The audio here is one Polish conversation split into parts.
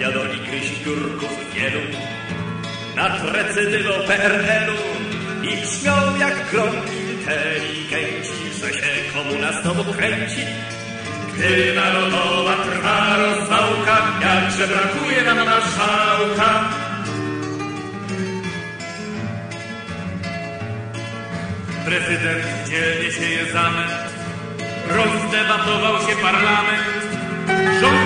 wiadomi kryściurków wielu nad recydywą PRL-u i śmiał jak grom inteligenci, że się komuna znowu kręci. Gdy narodowa trwa rozwałka, jakże brakuje nam marszałka. Prezydent dzielnie sieje zamęt, rozdebatował się parlament. Rząd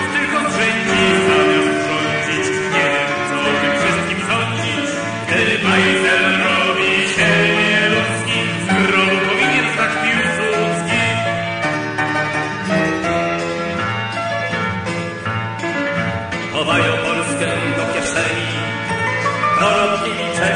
Chowają Polskę do kieszeni, dorobkiewiczemi z